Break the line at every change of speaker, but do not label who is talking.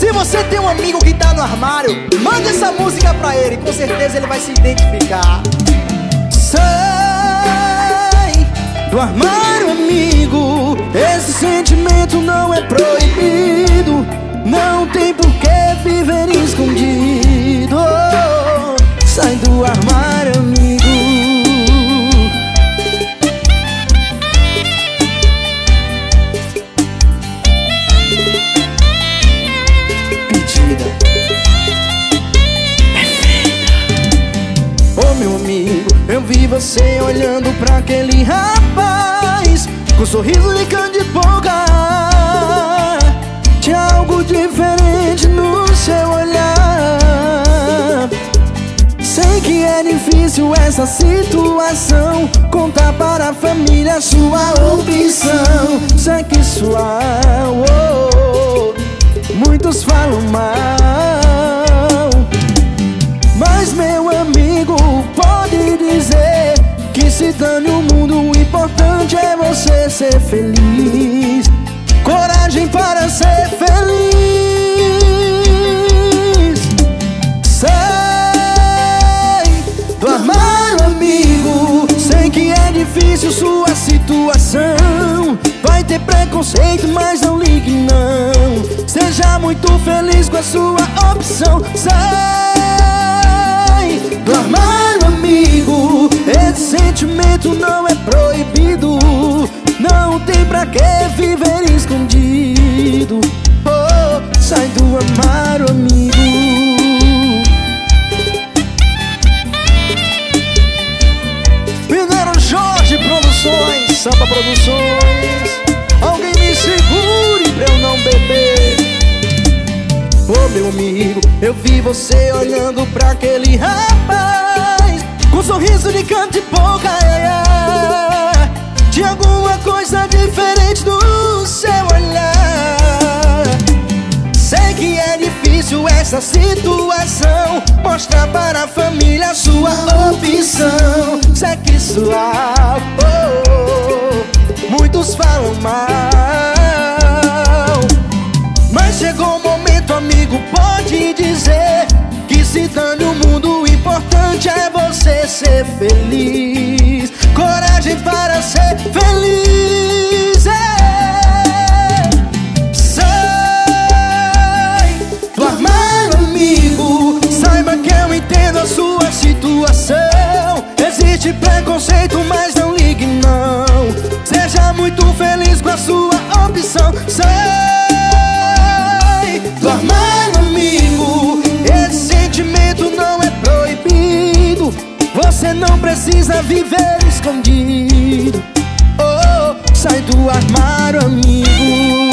Se você tem um amigo que tá no armário, mande essa música pra ele, com certeza ele vai se identificar.
Sai do armário, amigo. Esse sentimento não é proibido. Não tem por que viver escondido. Sai do armário, vi você olhando pra aquele rapaz Com sorriso de canto de boca. Tinha algo diferente no seu olhar. Sei que é difícil essa situação. Contar para a família sua opção. Sexual oh, oh, Muitos falam mal. Mas meu amigo se dane o mundo, o importante é você ser feliz. Coragem para ser feliz. Sai do armário, amigo Sei que é difícil sua situação. Vai ter preconceito, mas não ligue não. Seja muito feliz com a sua opção. Sai do armário, amigo Esse sentimento não é proibido Não tem pra que viver escondido Oh, sai do armário, amigo
Mineiro Jorge Produções, Samba Produções. Alguém me segure pra eu não beber.
Ô meu amigo, eu vi você olhando pra aquele um sorriso de canto de boca, ai, ai. Tinha alguma coisa diferente no seu olhar Sei que é difícil essa situação Mostrar para a família sua opção Sexual, oh, oh. muitos falam mal mas chegou o momento, amigo, pode dizer Que se dane o mundo, o importante é você ser feliz. Coragem para ser feliz é. Sai do armário, amigo. Saiba que eu entendo a sua situação. Existe preconceito, mas não ligue não. Seja muito feliz precisa viver escondido. Oh, sai do armário, amigo